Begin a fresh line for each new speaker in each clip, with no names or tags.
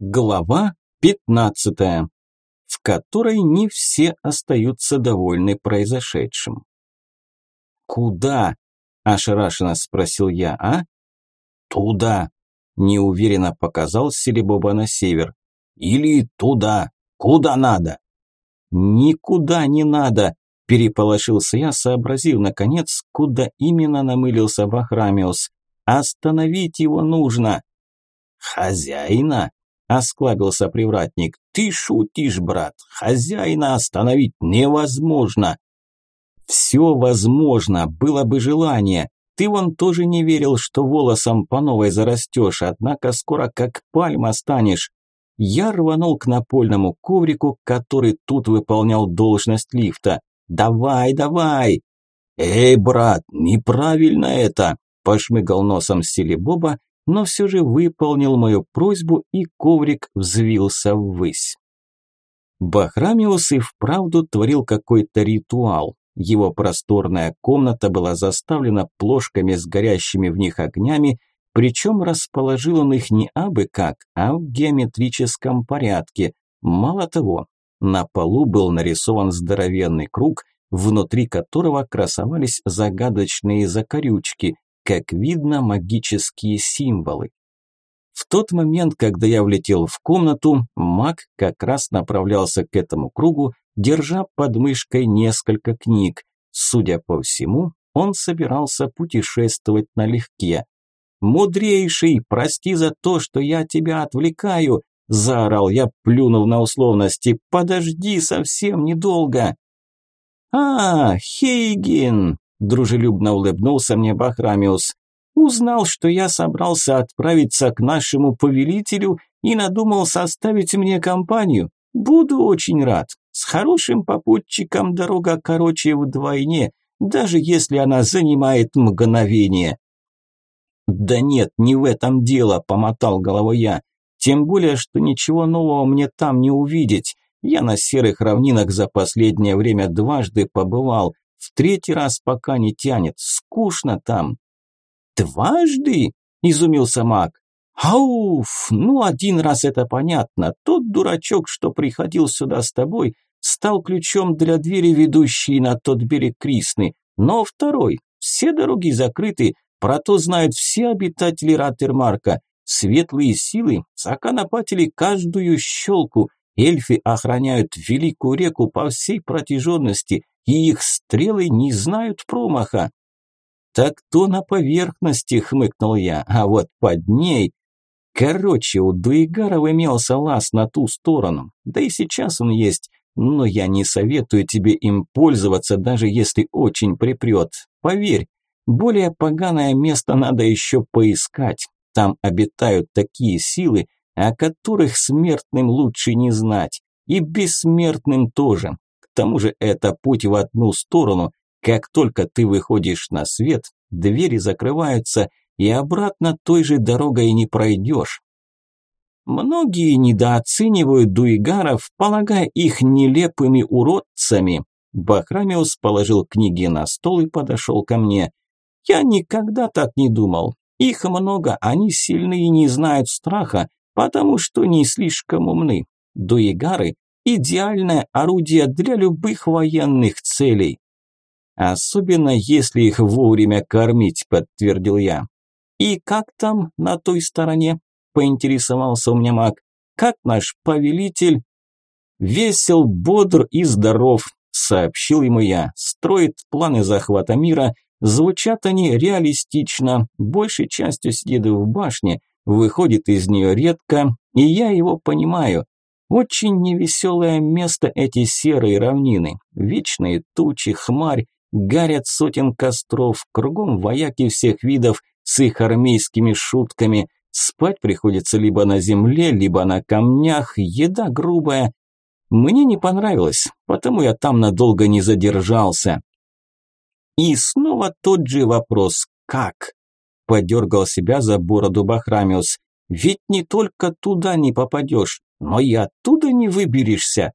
Глава 15, в которой не все остаются довольны произошедшим. «Куда?» – ошарашенно спросил я, а? «Туда», – неуверенно показал Селебоба на север. «Или туда, куда надо». «Никуда не надо», – переполошился я, сообразив, наконец, куда именно намылился Бахрамиус. «Остановить его нужно». «Хозяина?» Осклабился привратник. Ты шутишь, брат. Хозяина остановить невозможно. Все возможно, было бы желание. Ты вон тоже не верил, что волосом по новой зарастешь, однако скоро как пальма станешь. Я рванул к напольному коврику, который тут выполнял должность лифта. «Давай, давай!» «Эй, брат, неправильно это!» – пошмыгал носом Селебоба но все же выполнил мою просьбу, и коврик взвился ввысь. Бахрамиус и вправду творил какой-то ритуал. Его просторная комната была заставлена плошками с горящими в них огнями, причем расположил он их не абы как, а в геометрическом порядке. Мало того, на полу был нарисован здоровенный круг, внутри которого красовались загадочные закорючки, как видно, магические символы. В тот момент, когда я влетел в комнату, маг как раз направлялся к этому кругу, держа под мышкой несколько книг. Судя по всему, он собирался путешествовать налегке. «Мудрейший, прости за то, что я тебя отвлекаю!» – заорал я, плюнув на условности. «Подожди совсем недолго!» «А, Хейген!» Дружелюбно улыбнулся мне Бахрамиус. Узнал, что я собрался отправиться к нашему повелителю и надумал составить мне компанию. Буду очень рад. С хорошим попутчиком дорога короче вдвойне, даже если она занимает мгновение. Да нет, не в этом дело, помотал головой я. Тем более, что ничего нового мне там не увидеть. Я на серых равнинах за последнее время дважды побывал, в третий раз пока не тянет, скучно там. Дважды? Изумился маг. Ауф, ну один раз это понятно. Тот дурачок, что приходил сюда с тобой, стал ключом для двери, ведущей на тот берег Крисны. Но второй, все дороги закрыты, про то знают все обитатели Раттермарка. Светлые силы законопатили каждую щелку. Эльфы охраняют великую реку по всей протяженности, и их стрелы не знают промаха. Так то на поверхности, хмыкнул я, а вот под ней... Короче, у Дуигаров имелся лаз на ту сторону, да и сейчас он есть, но я не советую тебе им пользоваться, даже если очень припрет. Поверь, более поганое место надо еще поискать. Там обитают такие силы, о которых смертным лучше не знать. И бессмертным тоже тому же это путь в одну сторону. Как только ты выходишь на свет, двери закрываются, и обратно той же дорогой не пройдешь. Многие недооценивают дуигаров, полагая их нелепыми уродцами. Бахрамиус положил книги на стол и подошел ко мне. Я никогда так не думал. Их много, они сильны и не знают страха, потому что не слишком умны. Дуигары идеальное орудие для любых военных целей. Особенно если их вовремя кормить, подтвердил я. И как там на той стороне? Поинтересовался у меня маг. Как наш повелитель? Весел, бодр и здоров, сообщил ему я. Строит планы захвата мира. Звучат они реалистично. Большей частью сидит в башне, выходит из нее редко, и я его понимаю. Очень невеселое место эти серые равнины. Вечные тучи, хмарь, гарят сотен костров, кругом вояки всех видов с их армейскими шутками. Спать приходится либо на земле, либо на камнях, еда грубая. Мне не понравилось, потому я там надолго не задержался. И снова тот же вопрос «как?». Подергал себя за бороду Бахрамиус. Ведь не только туда не попадешь, но и оттуда не выберешься.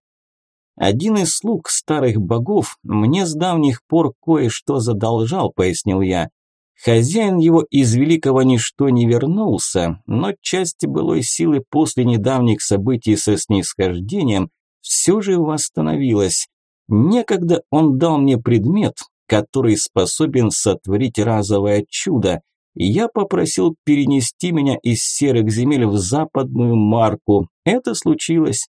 Один из слуг старых богов мне с давних пор кое-что задолжал, пояснил я. Хозяин его из великого ничто не вернулся, но часть былой силы после недавних событий со снисхождением все же восстановилась. Некогда он дал мне предмет, который способен сотворить разовое чудо, я попросил перенести меня из серых земель в западную марку. Это случилось.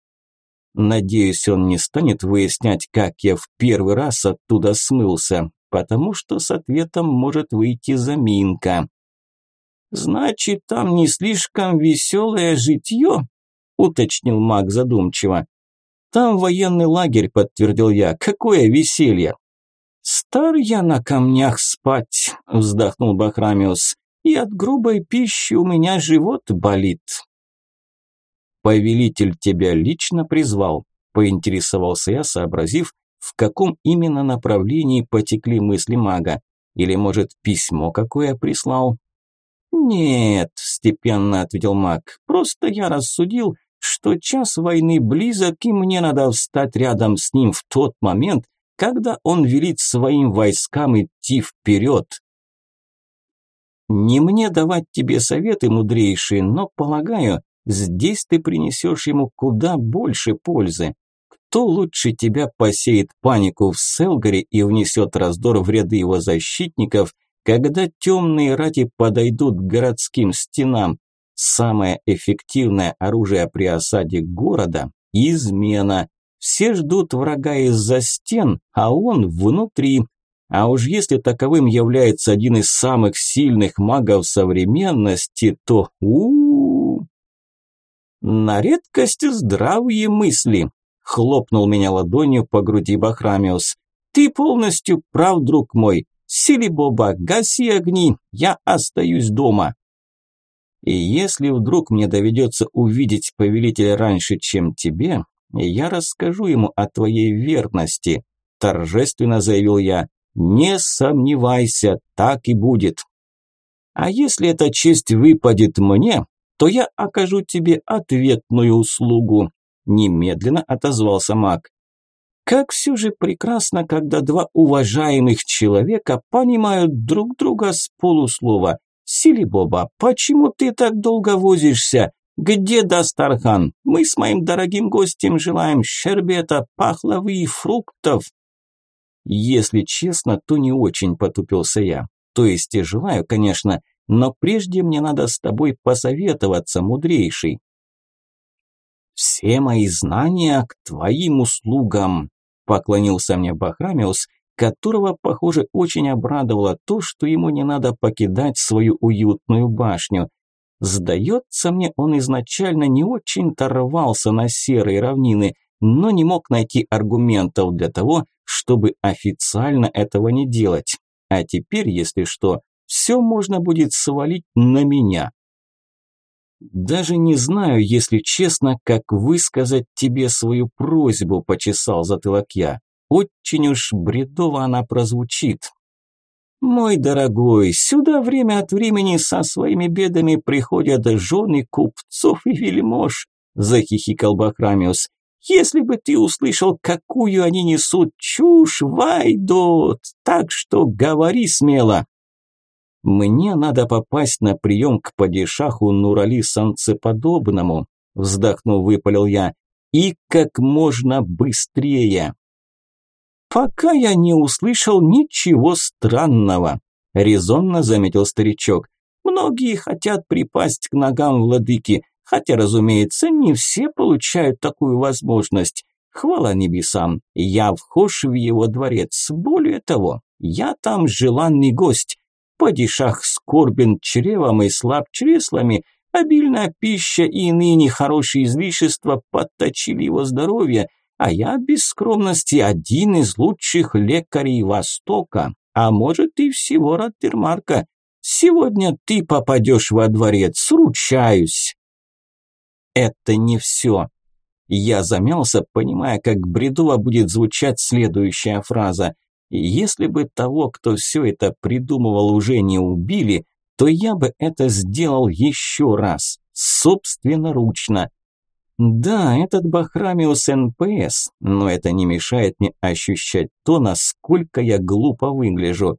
Надеюсь, он не станет выяснять, как я в первый раз оттуда смылся потому что с ответом может выйти заминка. «Значит, там не слишком веселое житье?» – уточнил маг задумчиво. «Там военный лагерь», – подтвердил я. «Какое веселье!» «Стар я на камнях спать», – вздохнул Бахрамиус. «И от грубой пищи у меня живот болит». «Повелитель тебя лично призвал», – поинтересовался я, сообразив, в каком именно направлении потекли мысли мага. Или, может, письмо какое прислал? «Нет», – степенно ответил маг, – «просто я рассудил, что час войны близок, и мне надо встать рядом с ним в тот момент, когда он велит своим войскам идти вперед». «Не мне давать тебе советы, мудрейшие, но, полагаю, здесь ты принесешь ему куда больше пользы. Кто лучше тебя посеет панику в Селгаре и внесет раздор в ряды его защитников, когда темные рати подойдут к городским стенам? Самое эффективное оружие при осаде города – измена. Все ждут врага из-за стен, а он внутри. А уж если таковым является один из самых сильных магов современности, то у, -у, -у. На редкость здравые мысли, хлопнул меня ладонью по груди Бахрамиус. «Ты полностью прав, друг мой. Силибоба, гаси огни, я остаюсь дома». И если вдруг мне доведется увидеть повелителя раньше, чем тебе, я расскажу ему о твоей верности, торжественно заявил я. Не сомневайся, так и будет. А если эта честь выпадет мне, то я окажу тебе ответную услугу немедленно отозвался маг. Как все же прекрасно, когда два уважаемых человека понимают друг друга с полуслова. Силибоба, почему ты так долго возишься? Где Дастархан? Мы с моим дорогим гостем желаем щербета, пахлавы и фруктов. Если честно, то не очень потупился я. То есть и желаю, конечно, но прежде мне надо с тобой посоветоваться, мудрейший. «Все мои знания к твоим услугам», – поклонился мне Бахрамиус, которого, похоже, очень обрадовало то, что ему не надо покидать свою уютную башню. Сдается мне, он изначально не очень-то рвался на серые равнины, но не мог найти аргументов для того, чтобы официально этого не делать. А теперь, если что, все можно будет свалить на меня. «Даже не знаю, если честно, как высказать тебе свою просьбу», – почесал затылок я. «Очень уж бредово она прозвучит». «Мой дорогой, сюда время от времени со своими бедами приходят жены купцов и вельмож», – захихикал Бахрамиус. «Если бы ты услышал, какую они несут чушь, Вайдот, так что говори смело». «Мне надо попасть на прием к падишаху Нурали Санцеподобному», вздохнув, выпалил я, «и как можно быстрее». «Пока я не услышал ничего странного», резонно заметил старичок. «Многие хотят припасть к ногам владыки, хотя, разумеется, не все получают такую возможность. Хвала небесам, я вхож в его дворец. Более того, я там желанный гость. Падишах скорбен чревом и слаб чреслами, обильная пища и иные нехорошие излишества подточили его здоровье, а я без скромности один из лучших лекарей Востока, а может и всего Роттермарка. Сегодня ты попадешь во дворец, ручаюсь. Это не все. Я замялся, понимая, как бредово будет звучать следующая фраза – если бы того, кто все это придумывал, уже не убили, то я бы это сделал еще раз, собственноручно. Да, этот Бахрамиус НПС, но это не мешает мне ощущать то, насколько я глупо выгляжу.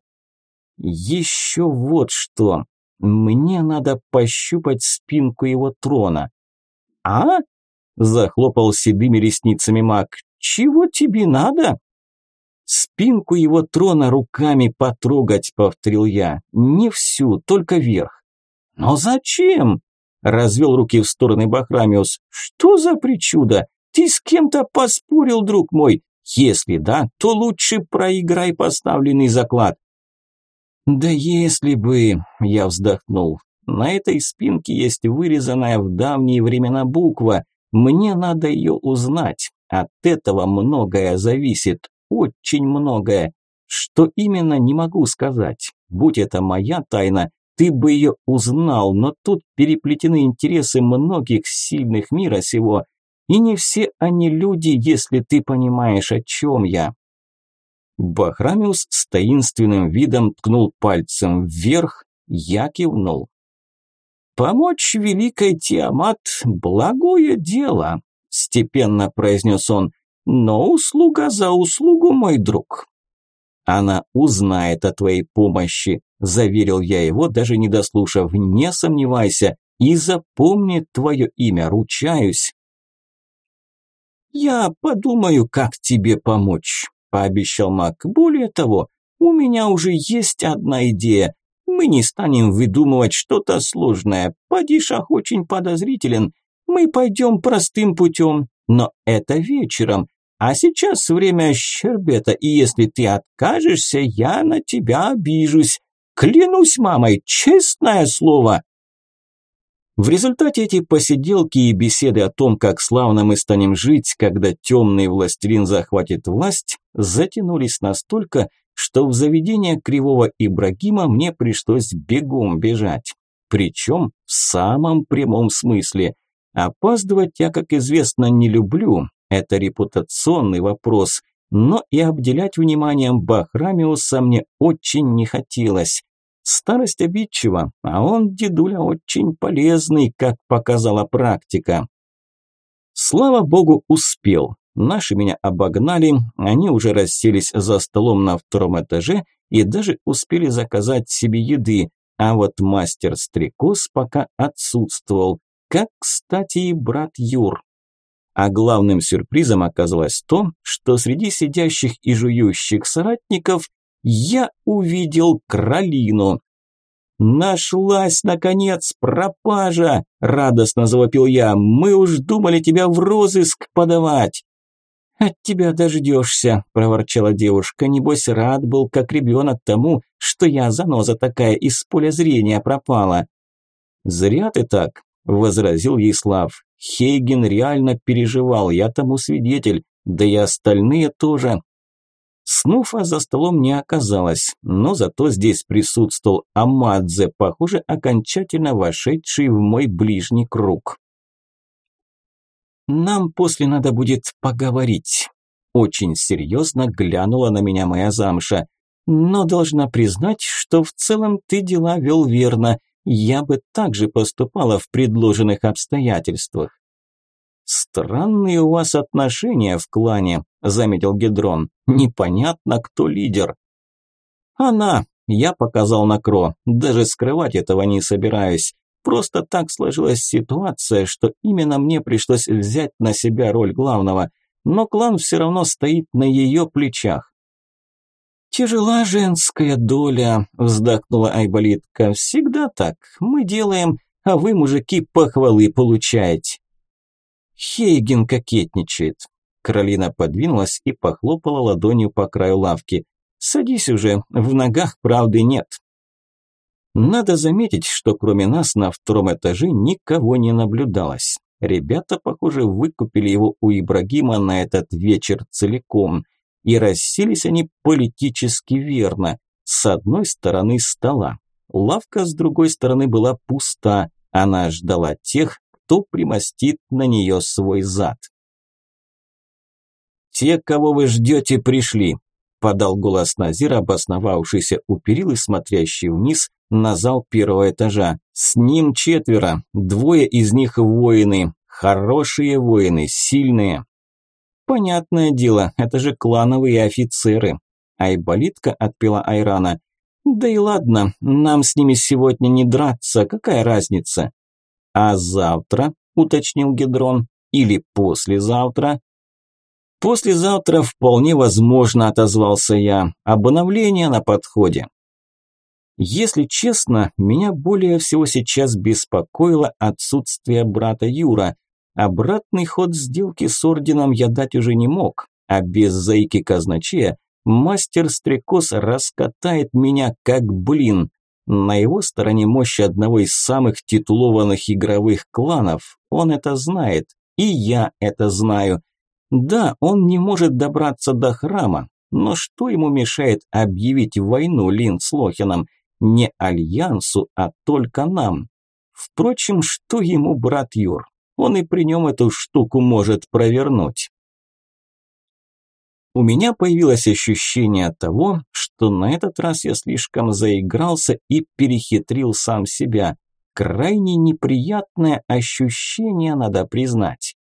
Еще вот что. Мне надо пощупать спинку его трона. А? Захлопал седыми ресницами маг. Чего тебе надо? Спинку его трона руками потрогать, повторил я. Не всю, только верх. Но зачем? Развел руки в стороны Бахрамиус. Что за причуда? Ты с кем-то поспорил, друг мой? Если да, то лучше проиграй поставленный заклад. Да если бы, я вздохнул. На этой спинке есть вырезанная в давние времена буква. Мне надо ее узнать. От этого многое зависит, очень многое. Что именно, не могу сказать. Будь это моя тайна, ты бы ее узнал, но тут переплетены интересы многих сильных мира сего, и не все они люди, если ты понимаешь, о чем я. Бахрамиус с таинственным видом ткнул пальцем вверх, я кивнул. «Помочь великой Тиамат – благое дело», – степенно произнес он, – «но услуга за услугу, мой друг». «Она узнает о твоей помощи», – заверил я его, даже не дослушав, – «не сомневайся, и запомнит твое имя, ручаюсь». «Я подумаю, как тебе помочь», – пообещал Мак. «Более того, у меня уже есть одна идея. Мы не станем выдумывать что-то сложное. Падишах очень подозрителен. Мы пойдем простым путем, но это вечером. А сейчас время щербета, и если ты откажешься, я на тебя обижусь. Клянусь мамой, честное слово!» В результате эти посиделки и беседы о том, как славно мы станем жить, когда темный властелин захватит власть, затянулись настолько, что в заведение кривого Ибрагима мне пришлось бегом бежать. Причем в самом прямом смысле. Опаздывать я, как известно, не люблю. Это репутационный вопрос. Но и обделять вниманием Бахрамиуса мне очень не хотелось. Старость обидчива, а он, дедуля, очень полезный, как показала практика. Слава богу, успел. Наши меня обогнали, они уже расселись за столом на втором этаже и даже успели заказать себе еды, а вот мастер Стрекоз пока отсутствовал, как, кстати, и брат Юр. А главным сюрпризом оказалось то, что среди сидящих и жующих соратников я увидел кролину. «Нашлась, наконец, пропажа!» – радостно завопил я. «Мы уж думали тебя в розыск подавать!» «От тебя дождешься», – проворчала девушка. «Небось, рад был, как ребенок тому, что я, заноза такая, из поля зрения пропала». «Зря ты так», – возразил ей Слав. «Хейген реально переживал, я тому свидетель, да и остальные тоже». Снуфа за столом не оказалось, но зато здесь присутствовал Амадзе, похоже, окончательно вошедший в мой ближний круг. Нам после надо будет поговорить. Очень серьезно глянула на меня моя замша. Но должна признать, что в целом ты дела вел верно. Я бы также поступала в предложенных обстоятельствах. Странные у вас отношения в клане, заметил Гедрон. Непонятно, кто лидер. Она, я показал на Кро. Даже скрывать этого не собираюсь. Просто так сложилась ситуация, что именно мне пришлось взять на себя роль главного, но клан все равно стоит на ее плечах. «Тяжела женская доля», – вздохнула Айболитка. «Всегда так. Мы делаем, а вы, мужики, похвалы получаете». Хейген кокетничает. Каролина подвинулась и похлопала ладонью по краю лавки. «Садись уже, в ногах правды нет». Надо заметить, что кроме нас на втором этаже никого не наблюдалось. Ребята, похоже, выкупили его у Ибрагима на этот вечер целиком. И расселись они политически верно. С одной стороны стола. Лавка с другой стороны была пуста. Она ждала тех, кто примостит на нее свой зад. «Те, кого вы ждете, пришли», – подал голос Назир, обосновавшийся у перил и смотрящий вниз на зал первого этажа. С ним четверо, двое из них воины, хорошие воины, сильные. Понятное дело, это же клановые офицеры. Айболитка отпила Айрана. Да и ладно, нам с ними сегодня не драться, какая разница? А завтра, уточнил Гедрон, или послезавтра? Послезавтра вполне возможно, отозвался я. Обновление на подходе. Если честно, меня более всего сейчас беспокоило отсутствие брата Юра. Обратный ход сделки с орденом я дать уже не мог, а без заики казначея мастер Стрекоз раскатает меня как блин. На его стороне мощь одного из самых титулованных игровых кланов, он это знает, и я это знаю. Да, он не может добраться до храма, но что ему мешает объявить войну Лин с Лохином? Не Альянсу, а только нам. Впрочем, что ему брат Юр? Он и при нем эту штуку может провернуть. У меня появилось ощущение того, что на этот раз я слишком заигрался и перехитрил сам себя. Крайне неприятное ощущение, надо признать.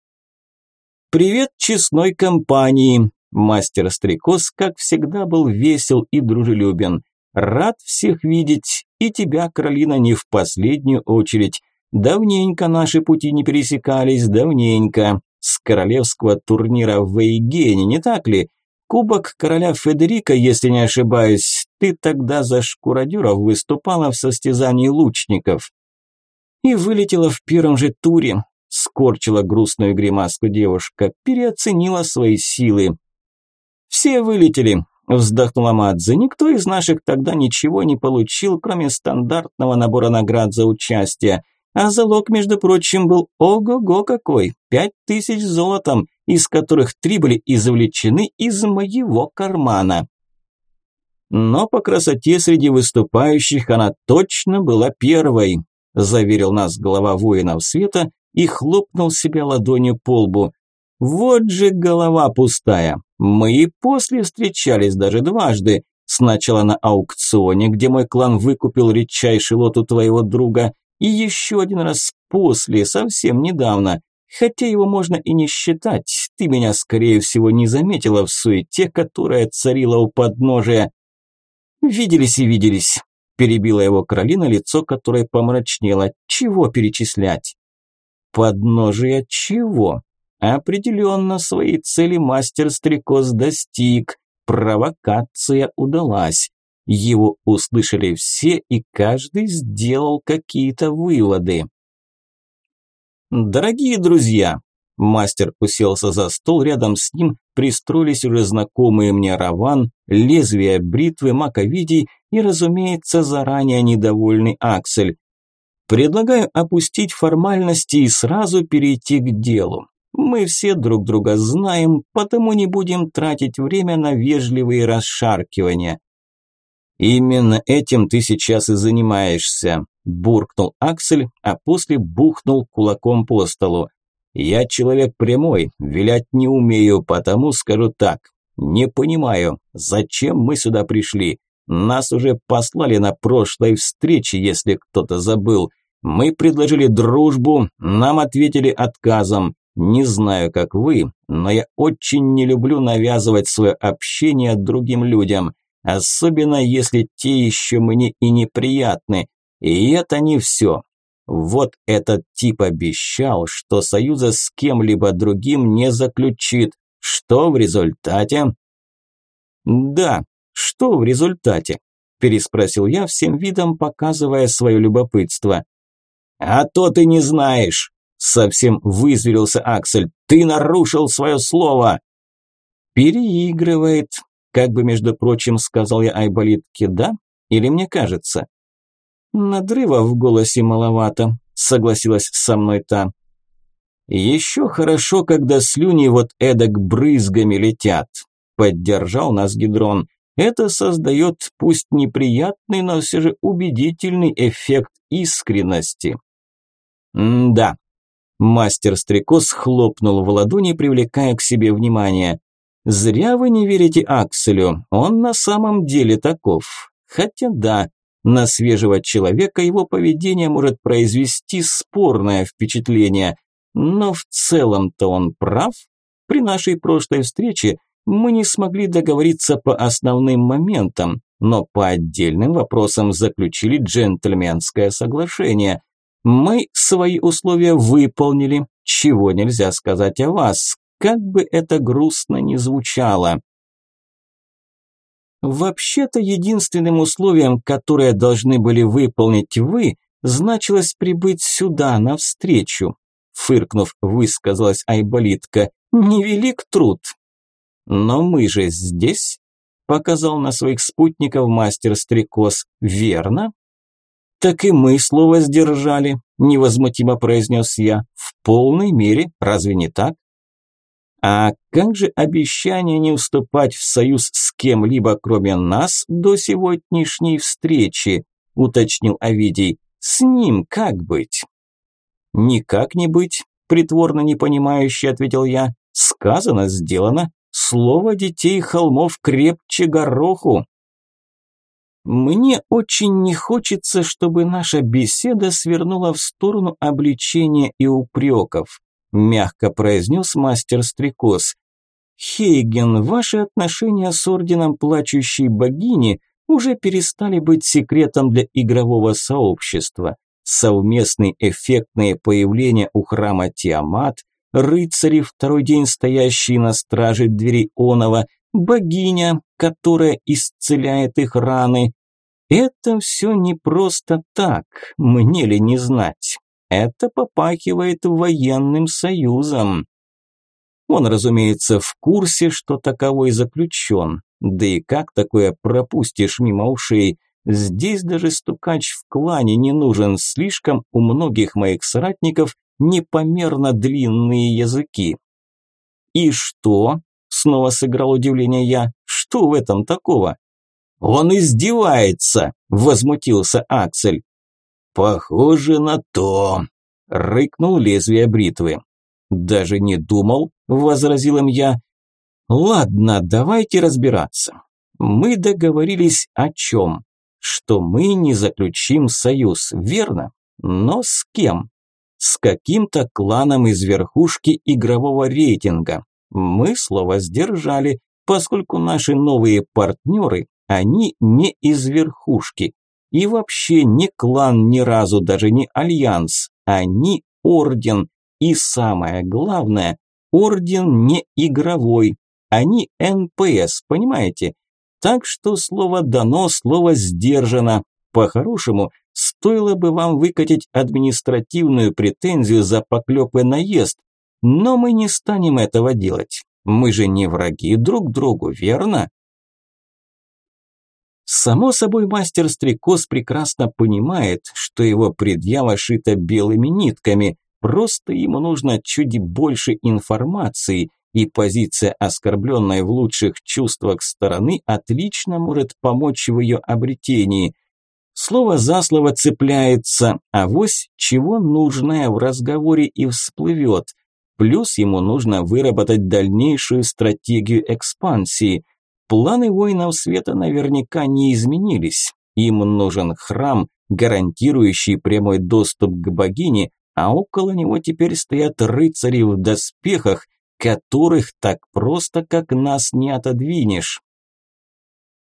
«Привет честной компании!» Мастер Стрекоз, как всегда, был весел и дружелюбен. «Рад всех видеть, и тебя, Каролина, не в последнюю очередь. Давненько наши пути не пересекались, давненько. С королевского турнира в Вейгене, не так ли? Кубок короля Федерика, если не ошибаюсь, ты тогда за шкуродеров выступала в состязании лучников. И вылетела в первом же туре, скорчила грустную гримаску девушка, переоценила свои силы. Все вылетели, вздохнула Мадзе. Никто из наших тогда ничего не получил, кроме стандартного набора наград за участие. А залог, между прочим, был ого-го какой, пять тысяч золотом, из которых три были извлечены из моего кармана. Но по красоте среди выступающих она точно была первой, заверил нас глава воинов света и хлопнул себя ладонью по лбу. Вот же голова пустая. Мы и после встречались даже дважды. Сначала на аукционе, где мой клан выкупил редчайший лот у твоего друга, и еще один раз после, совсем недавно. Хотя его можно и не считать, ты меня, скорее всего, не заметила в суете, которая царила у подножия. Виделись и виделись, перебила его Каролина, лицо которой помрачнело. Чего перечислять? Подножие чего? Определенно своей цели мастер Стрекоз достиг. Провокация удалась. Его услышали все, и каждый сделал какие-то выводы. «Дорогие друзья!» Мастер уселся за стол, рядом с ним пристроились уже знакомые мне Раван, лезвие бритвы, маковидий и, разумеется, заранее недовольный Аксель. Предлагаю опустить формальности и сразу перейти к делу. Мы все друг друга знаем, потому не будем тратить время на вежливые расшаркивания. «Именно этим ты сейчас и занимаешься», – буркнул Аксель, а после бухнул кулаком по столу. «Я человек прямой, вилять не умею, потому скажу так. Не понимаю, зачем мы сюда пришли? Нас уже послали на прошлой встрече, если кто-то забыл. Мы предложили дружбу, нам ответили отказом. Не знаю, как вы, но я очень не люблю навязывать свое общение другим людям. Особенно, если те еще мне и неприятны. И это не все. Вот этот тип обещал, что союза с кем-либо другим не заключит. Что в результате? Да, что в результате? Переспросил я всем видом, показывая свое любопытство. А то ты не знаешь. Совсем вызверился Аксель. Ты нарушил свое слово. Переигрывает, как бы, между прочим, сказал я Айболитке, да? Или мне кажется? Надрыва в голосе маловато, согласилась со мной та. Еще хорошо, когда слюни вот эдак брызгами летят, поддержал нас Гидрон. Это создает пусть неприятный, но все же убедительный эффект искренности. М да. Мастер Стрекоз хлопнул в ладони, привлекая к себе внимание. Зря вы не верите Акселю, он на самом деле таков. Хотя да, на свежего человека его поведение может произвести спорное впечатление, но в целом-то он прав. При нашей прошлой встрече мы не смогли договориться по основным моментам. но по отдельным вопросам заключили джентльменское соглашение. Мы свои условия выполнили, чего нельзя сказать о вас, как бы это грустно ни звучало. Вообще-то единственным условием, которое должны были выполнить вы, значилось прибыть сюда навстречу. Фыркнув, высказалась Айболитка. Невелик труд. Но мы же здесь, показал на своих спутников мастер Стрекоз, верно? Так и мы слово сдержали, невозмутимо произнес я. В полной мере, разве не так? А как же обещание не уступать в союз с кем-либо, кроме нас, до сегодняшней встречи, уточнил Овидий. С ним как быть? Никак не быть, притворно непонимающе ответил я. Сказано, сделано. Слово детей холмов крепче гороху. Мне очень не хочется, чтобы наша беседа свернула в сторону обличения и упреков мягко произнес мастер Стрекоз. Хейген, ваши отношения с орденом плачущей богини уже перестали быть секретом для игрового сообщества. Совместные эффектные появления у храма Тиамат, рыцари, второй день стоящие на страже дверей Онова, богиня, которая исцеляет их раны. Это все не просто так, мне ли не знать. Это попахивает военным союзом. Он, разумеется, в курсе, что таковой заключен. Да и как такое пропустишь мимо ушей? Здесь даже стукач в клане не нужен, слишком у многих моих соратников непомерно длинные языки. «И что?» – снова сыграл удивление я. «Что в этом такого?» «Он издевается!» – возмутился Аксель. «Похоже на то», – рыкнул лезвие бритвы. «Даже не думал», – возразил им я. «Ладно, давайте разбираться. Мы договорились о чем? Что мы не заключим союз, верно? Но с кем? С каким-то кланом из верхушки игрового рейтинга. Мы слово сдержали, поскольку наши новые партнеры, они не из верхушки, и вообще не клан ни разу, даже не альянс. Они орден. И самое главное, орден не игровой. Они НПС, понимаете? Так что слово дано, слово сдержано. По-хорошему, стоило бы вам выкатить административную претензию за поклеп наезд. Но мы не станем этого делать. Мы же не враги друг другу, верно? Само собой, мастер Стрекоз прекрасно понимает, что его предъява шита белыми нитками, просто ему нужно чуть больше информации, и позиция оскорбленной в лучших чувствах стороны отлично может помочь в ее обретении. Слово за слово цепляется, а вось чего нужное в разговоре и всплывет. Плюс ему нужно выработать дальнейшую стратегию экспансии – Планы воинов света наверняка не изменились. Им нужен храм, гарантирующий прямой доступ к богине, а около него теперь стоят рыцари в доспехах, которых так просто, как нас, не отодвинешь.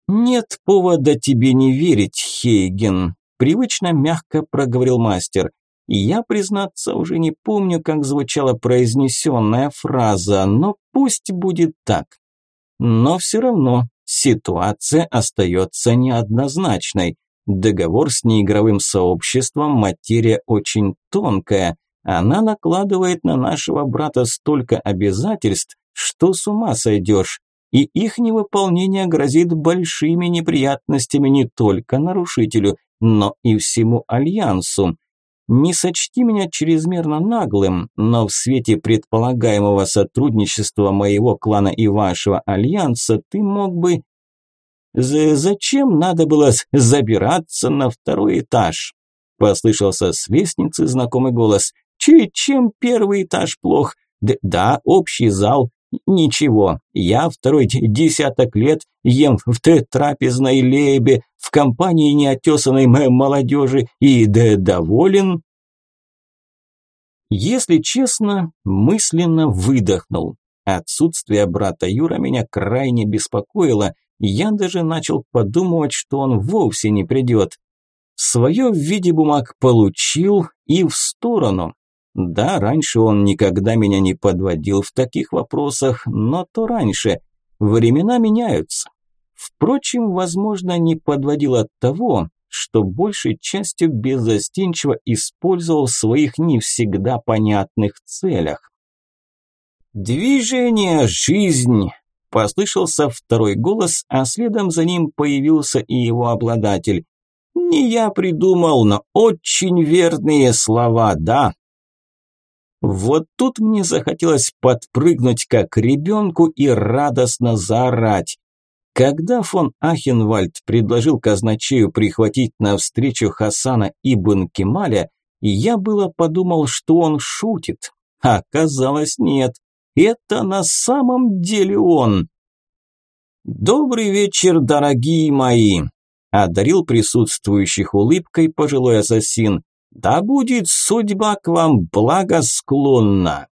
«Нет повода тебе не верить, Хейген», – привычно мягко проговорил мастер. «Я, признаться, уже не помню, как звучала произнесенная фраза, но пусть будет так. Но все равно ситуация остается неоднозначной. Договор с неигровым сообществом – материя очень тонкая. Она накладывает на нашего брата столько обязательств, что с ума сойдешь. И их невыполнение грозит большими неприятностями не только нарушителю, но и всему Альянсу. Не сочти меня чрезмерно наглым, но в свете предполагаемого сотрудничества моего клана и вашего альянса ты мог бы... З «Зачем надо было забираться на второй этаж?» Послышался с лестницы знакомый голос. Ч «Чем первый этаж плох? Д да, общий зал, Ничего, я второй десяток лет ем в трапезной лебе в компании неотесанной молодежи и да доволен. Если честно, мысленно выдохнул. Отсутствие брата Юра меня крайне беспокоило, я даже начал подумывать, что он вовсе не придет. Свое в виде бумаг получил и в сторону. Да, раньше он никогда меня не подводил в таких вопросах, но то раньше. Времена меняются. Впрочем, возможно, не подводил от того, что большей частью беззастенчиво использовал в своих не всегда понятных целях. «Движение – жизнь!» – послышался второй голос, а следом за ним появился и его обладатель. «Не я придумал, но очень верные слова, да!» Вот тут мне захотелось подпрыгнуть как ребенку и радостно заорать. Когда фон Ахенвальд предложил казначею прихватить на встречу Хасана ибн Кемаля, я было подумал, что он шутит. А оказалось, нет. Это на самом деле он. «Добрый вечер, дорогие мои!» – одарил присутствующих улыбкой пожилой ассасин. «Да будет судьба к вам благосклонна!»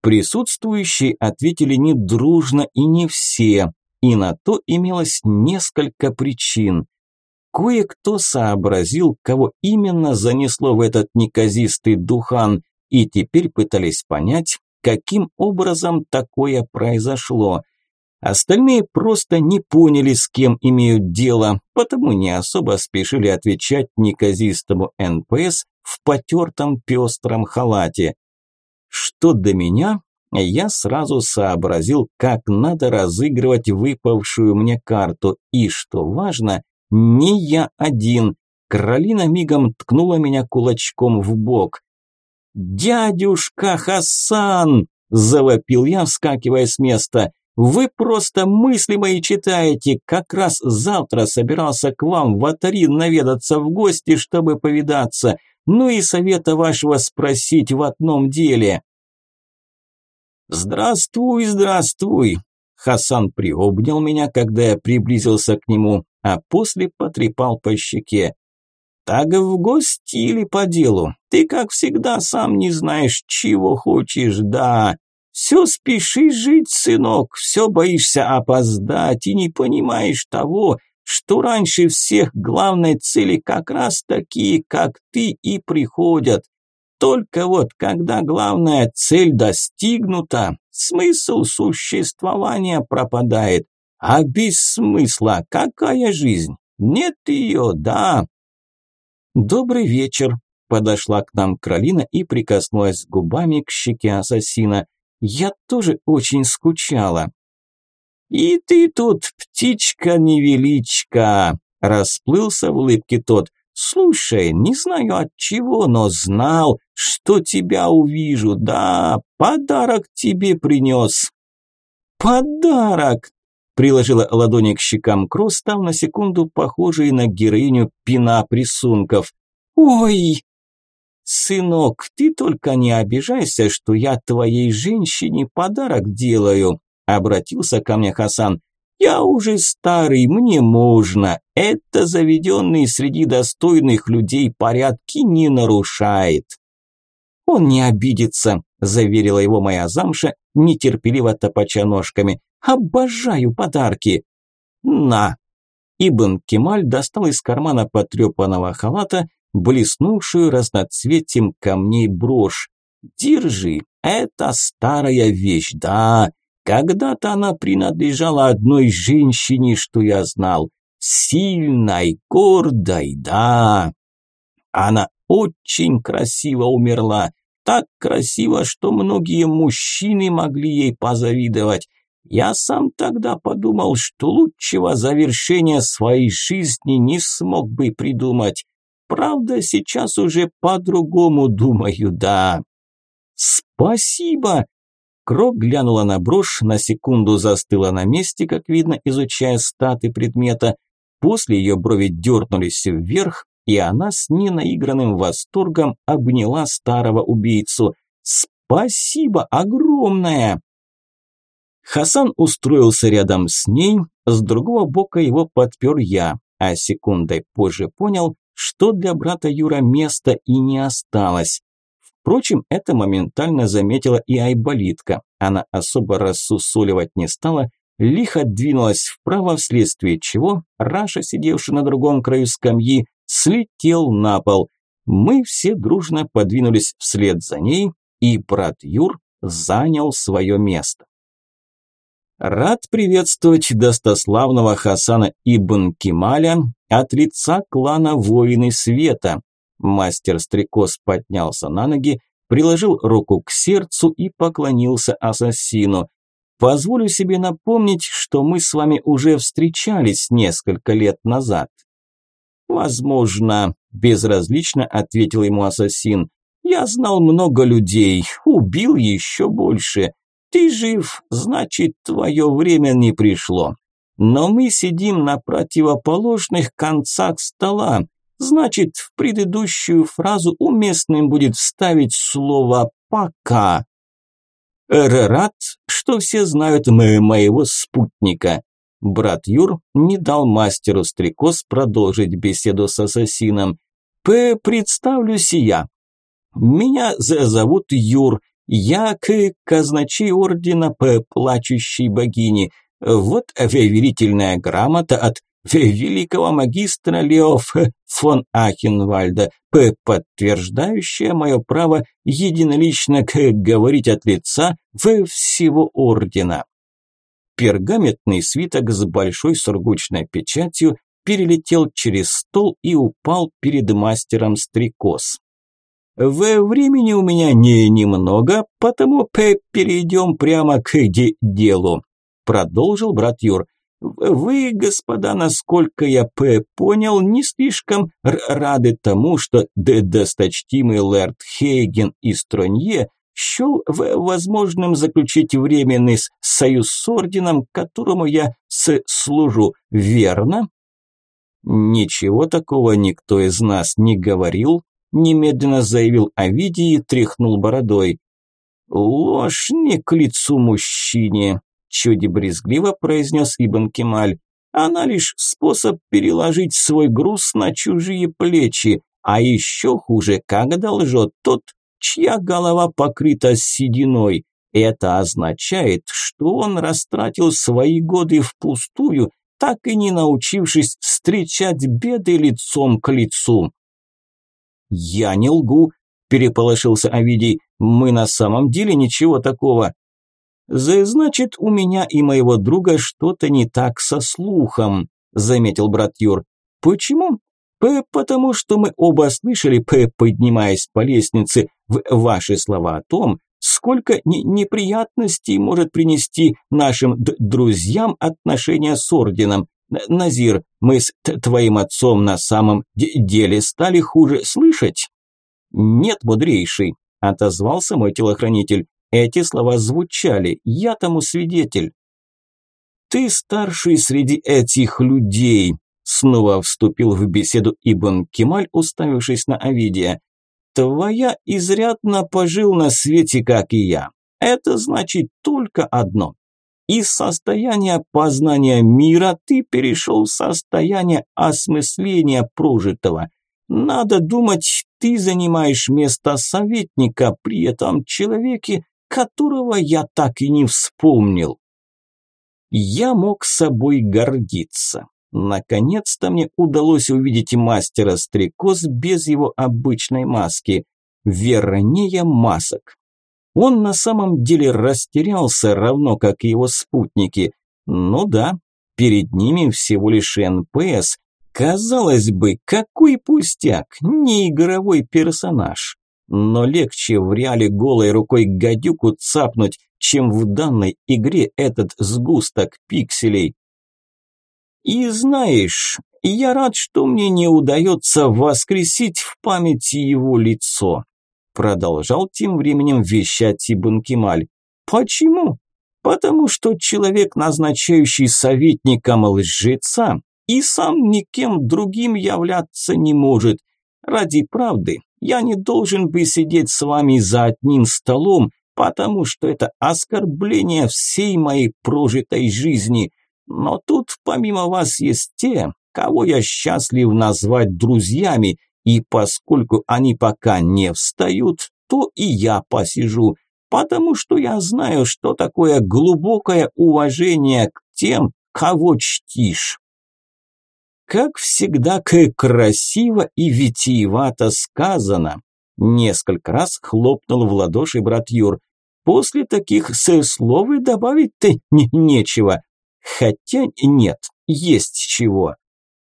Присутствующие ответили не дружно и не все, и на то имелось несколько причин. Кое-кто сообразил, кого именно занесло в этот неказистый духан, и теперь пытались понять, каким образом такое произошло. Остальные просто не поняли, с кем имеют дело, потому не особо спешили отвечать неказистому НПС в потертом пестром халате. Что до меня, я сразу сообразил, как надо разыгрывать выпавшую мне карту. И, что важно, не я один. Кролина мигом ткнула меня кулачком в бок. «Дядюшка Хасан!» – завопил я, вскакивая с места. «Вы просто мысли мои читаете. Как раз завтра собирался к вам в Атари наведаться в гости, чтобы повидаться. Ну и совета вашего спросить в одном деле». «Здравствуй, здравствуй!» Хасан приобнял меня, когда я приблизился к нему, а после потрепал по щеке. «Так в гости или по делу? Ты, как всегда, сам не знаешь, чего хочешь, да. Все спешишь жить, сынок, все боишься опоздать и не понимаешь того, что раньше всех главной цели как раз такие, как ты, и приходят. Только вот, когда главная цель достигнута, смысл существования пропадает. А без смысла какая жизнь? Нет ее, да. Добрый вечер. Подошла к нам Кролина и прикоснулась губами к щеке ассасина. Я тоже очень скучала. «И ты тут, птичка-невеличка!» Расплылся в улыбке тот. «Слушай, не знаю от чего, но знал, что тебя увижу. Да, подарок тебе принес». «Подарок!» Приложила ладони к щекам Кро, став на секунду похожей на героиню пина рисунков. «Ой!» «Сынок, ты только не обижайся, что я твоей женщине подарок делаю», обратился ко мне Хасан. Я уже старый, мне можно. Это заведенный среди достойных людей порядки не нарушает. Он не обидится, заверила его моя замша, нетерпеливо топача ножками. Обожаю подарки. На. Ибн Кемаль достал из кармана потрепанного халата блеснувшую разноцветием камней брошь. Держи, это старая вещь, да, когда-то она принадлежала одной женщине, что я знал. Сильной, гордой, да. Она очень красиво умерла. Так красиво, что многие мужчины могли ей позавидовать. Я сам тогда подумал, что лучшего завершения своей жизни не смог бы придумать. Правда, сейчас уже по-другому думаю, да. Спасибо, Крок глянула на брошь, на секунду застыла на месте, как видно, изучая статы предмета. После ее брови дернулись вверх, и она с ненаигранным восторгом обняла старого убийцу. «Спасибо огромное!» Хасан устроился рядом с ней, с другого бока его подпер я, а секундой позже понял, что для брата Юра места и не осталось. Впрочем, это моментально заметила и Айболитка. Она особо рассусоливать не стала, лихо двинулась вправо, вследствие чего Раша, сидевший на другом краю скамьи, слетел на пол. Мы все дружно подвинулись вслед за ней, и брат Юр занял свое место. Рад приветствовать достославного Хасана Ибн Кималя от лица клана Воины Света. Мастер Стрекоз поднялся на ноги, приложил руку к сердцу и поклонился ассасину. Позволю себе напомнить, что мы с вами уже встречались несколько лет назад. Возможно, безразлично ответил ему ассасин. Я знал много людей, убил еще больше. Ты жив, значит, твое время не пришло. Но мы сидим на противоположных концах стола. Значит, в предыдущую фразу уместным будет вставить слово «пока». Рад, что все знают моего спутника. Брат Юр не дал мастеру Стрекоз продолжить беседу с ассасином. «П. Представлюсь я. Меня зовут Юр, я к казначей ордена П. Плачущей богини. Вот верительная грамота от великого магистра Леоф фон Ахенвальда, подтверждающая мое право единолично говорить от лица всего ордена. Пергаментный свиток с большой сургучной печатью перелетел через стол и упал перед мастером стрекоз. В времени у меня не немного, потому перейдем прямо к де делу, продолжил брат Юр. Вы, господа, насколько я понял, не слишком рады тому, что досточтимый лэрд Хейген из Тронье счел возможным заключить временный союз с орденом, которому я служу, верно? Ничего такого никто из нас не говорил, немедленно заявил Овидий и тряхнул бородой. «Ложь не к лицу мужчине», – чуть брезгливо произнес Ибн Кемаль. «Она лишь способ переложить свой груз на чужие плечи, а еще хуже, когда лжет тот, чья голова покрыта сединой. Это означает, что он растратил свои годы впустую, так и не научившись встречать беды лицом к лицу. «Я не лгу», – переполошился Овидий. «Мы на самом деле ничего такого». «Значит, у меня и моего друга что-то не так со слухом», – заметил брат Юр. «Почему?» П потому что мы оба слышали, П поднимаясь по лестнице, в ваши слова о том, сколько неприятностей может принести нашим друзьям отношения с орденом. Назир, мы с твоим отцом на самом деле стали хуже слышать? Нет, мудрейший, отозвался мой телохранитель. Эти слова звучали, я тому свидетель. Ты старший среди этих людей, снова вступил в беседу Ибн Кемаль, уставившись на Овидия. Твоя изрядно пожил на свете, как и я. Это значит только одно. Из состояния познания мира ты перешел в состояние осмысления прожитого. Надо думать, ты занимаешь место советника при этом человеке, которого я так и не вспомнил. Я мог собой гордиться. Наконец-то мне удалось увидеть мастера стрекоз без его обычной маски. Вернее, масок. Он на самом деле растерялся, равно как и его спутники. Ну да, перед ними всего лишь НПС. Казалось бы, какой пустяк, не игровой персонаж. Но легче в реале голой рукой гадюку цапнуть, чем в данной игре этот сгусток пикселей. И знаешь, я рад, что мне не удается воскресить в памяти его лицо. Продолжал тем временем вещать Ибн Кемаль. Почему? Потому что человек, назначающий советником лжеца, и сам никем другим являться не может. Ради правды я не должен бы сидеть с вами за одним столом, потому что это оскорбление всей моей прожитой жизни. Но тут помимо вас есть те, кого я счастлив назвать друзьями, и поскольку они пока не встают, то и я посижу, потому что я знаю, что такое глубокое уважение к тем, кого чтишь. Как всегда, красиво и витиевато сказано. Несколько раз хлопнул в ладоши брат Юр. После таких слов и добавить-то нечего. Хотя нет, есть чего.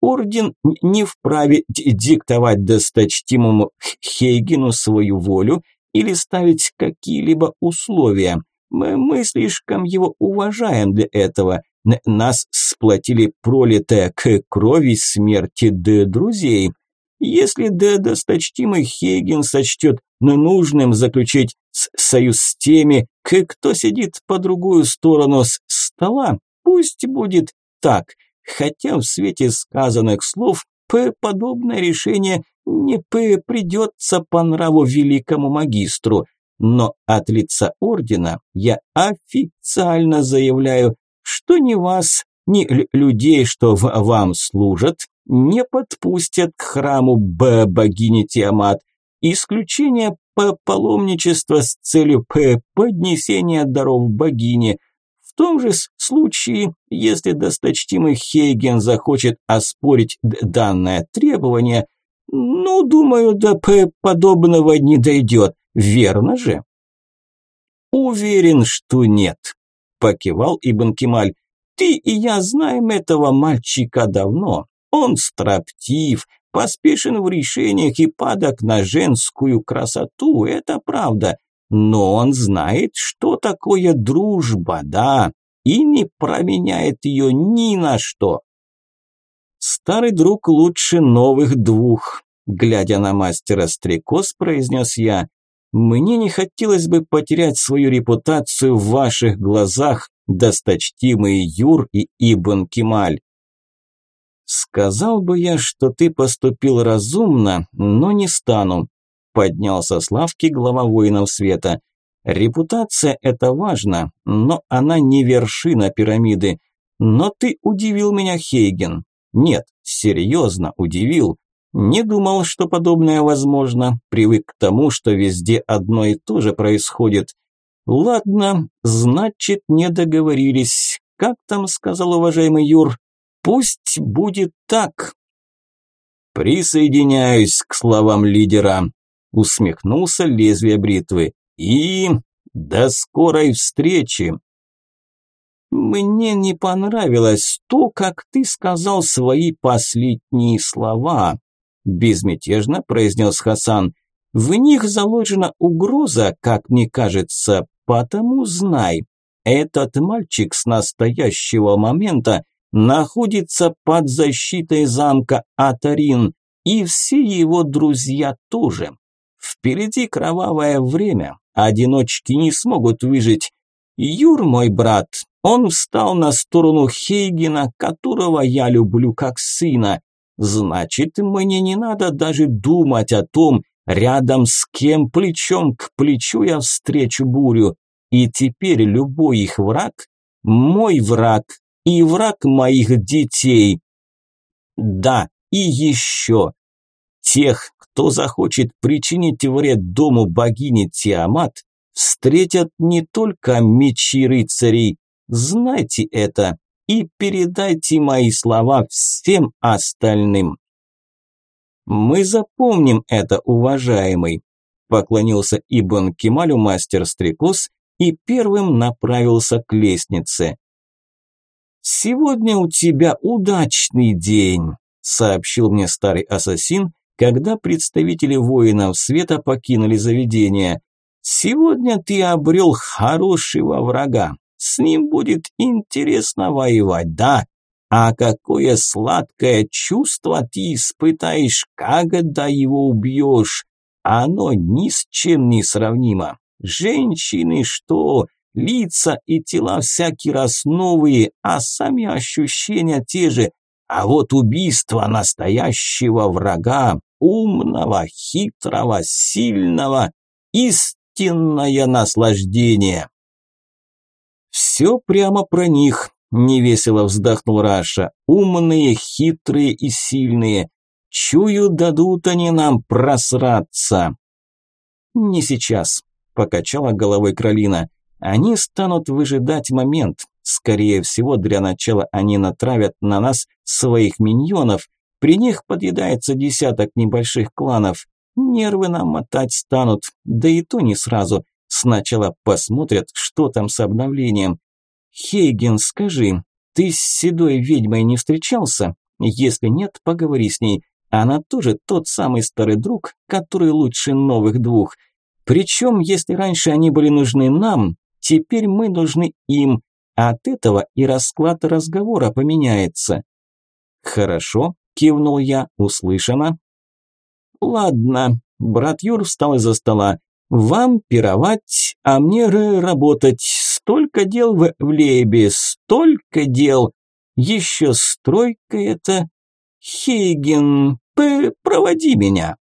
Орден не вправе диктовать досточтимому Хейгену свою волю или ставить какие-либо условия. Мы, мы слишком его уважаем для этого. Нас сплотили пролитая к крови смерти д друзей. Если д досточтимый Хейген сочтет нужным заключить союз с теми, кто сидит по другую сторону с стола, пусть будет так, хотя в свете сказанных слов подобное решение не придется по нраву великому магистру, но от лица ордена я официально заявляю, что ни вас, ни людей, что вам служат, не подпустят к храму богини Тиамат. Исключение паломничества с целью поднесения даров богине. Том же случае, если досточтимый Хейген захочет оспорить данное требование, ну, думаю, до подобного не дойдет, верно же? Уверен, что нет покивал Ибн Кемаль. Ты и я знаем этого мальчика давно. Он строптив, поспешен в решениях и падок на женскую красоту, это правда. Но он знает, что такое дружба, да, и не променяет ее ни на что. Старый друг лучше новых двух, глядя на мастера стрекоз, произнес я. Мне не хотелось бы потерять свою репутацию в ваших глазах, досточтимые Юр и Ибн Кемаль. Сказал бы я, что ты поступил разумно, но не стану. Поднялся с лавки глава воинов света. Репутация – это важно, но она не вершина пирамиды. Но ты удивил меня, Хейген. Нет, серьезно удивил. Не думал, что подобное возможно, привык к тому, что везде одно и то же происходит. Ладно, значит, не договорились. Как там сказал уважаемый Юр? Пусть будет так. Присоединяюсь к словам лидера, усмехнулся лезвие бритвы. И до скорой встречи. Мне не понравилось то, как ты сказал свои последние слова безмятежно произнес Хасан. В них заложена угроза, как мне кажется, потому знай, этот мальчик с настоящего момента находится под защитой замка Атарин, и все его друзья тоже. Впереди кровавое время, одиночки не смогут выжить. Юр, мой брат, он встал на сторону Хейгена, которого я люблю как сына, Значит, мне не надо даже думать о том, рядом с кем плечом к плечу я встречу бурю. И теперь любой их враг – мой враг и враг моих детей. Да, и еще. Тех, кто захочет причинить вред дому богини Тиамат, встретят не только мечи рыцарей. Знайте это и передайте мои слова всем остальным. Мы запомним это, уважаемый, поклонился Ибн Кемалю мастер Стрекоз и первым направился к лестнице. «Сегодня у тебя удачный день», – сообщил мне старый ассасин, когда представители воинов света покинули заведение. «Сегодня ты обрел хорошего врага, с ним будет интересно воевать, да? А какое сладкое чувство ты испытаешь, когда его убьешь? Оно ни с чем не сравнимо. Женщины что? Лица и тела всякий раз новые, а сами ощущения те же. А вот убийство настоящего врага, умного, хитрого, сильного, истинное наслаждение. «Все прямо про них», – невесело вздохнул Раша. «Умные, хитрые и сильные. Чую, дадут они нам просраться». «Не сейчас», – покачала головой Кролина. «Они станут выжидать момент, Скорее всего, для начала они натравят на нас своих миньонов. При них подъедается десяток небольших кланов. Нервы нам мотать станут, да и то не сразу. Сначала посмотрят, что там с обновлением. Хейген, скажи, ты с седой ведьмой не встречался? Если нет, поговори с ней. Она тоже тот самый старый друг, который лучше новых двух. Причем, если раньше они были нужны нам, теперь мы нужны им. От этого и расклад разговора поменяется. Хорошо, кивнул я, услышано. Ладно, брат Юр встал из-за стола. Вам пировать, а мне работать. Столько дел в, в столько дел. Еще стройка это. Хейген, проводи меня.